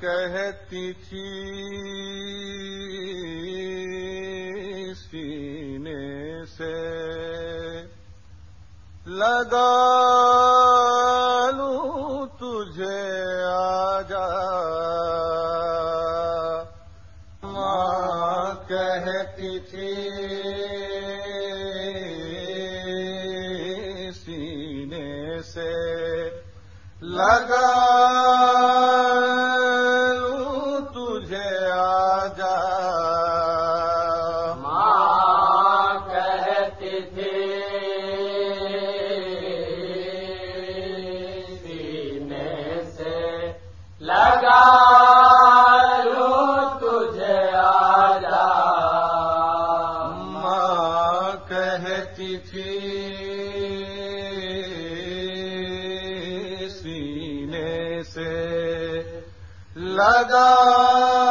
کہتی تھی سینے سے۔ لگا لوں تجھے آجا۔ ماں کہتی تھی لگا تجھے آجا۔ ماں کہتے تھے سے لگا۔ لگا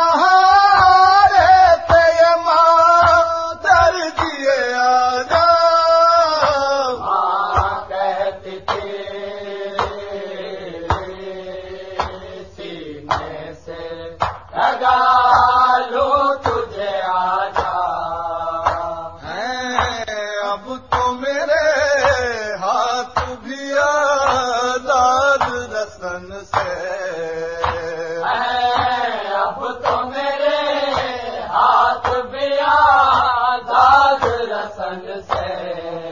رہا ہے۔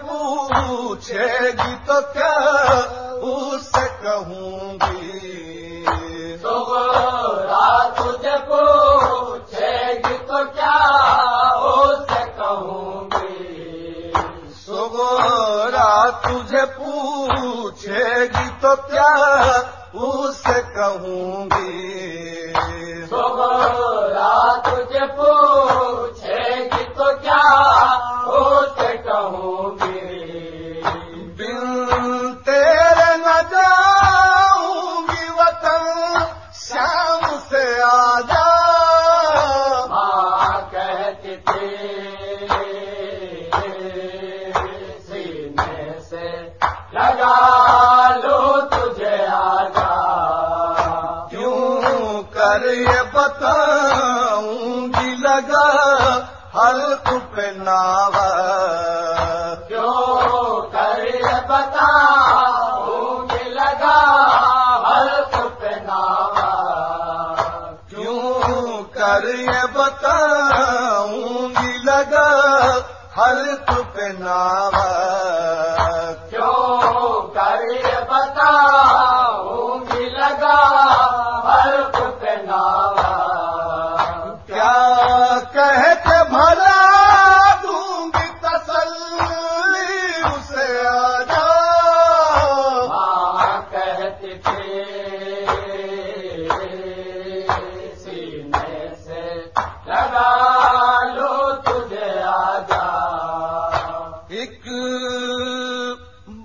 پوچھے گی تو کیا اس سے کہوں گی؟ رات تجھے پوچھے گی تو کیا اس سے کہوں گی؟ رات تجھے پوچھے گی تو کیا کہوں کو لگا ہر ناوا جو کر بتا بھوک لگا ہر ناوا کیوں کر بتا اونگ لگا ہر ناوا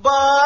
با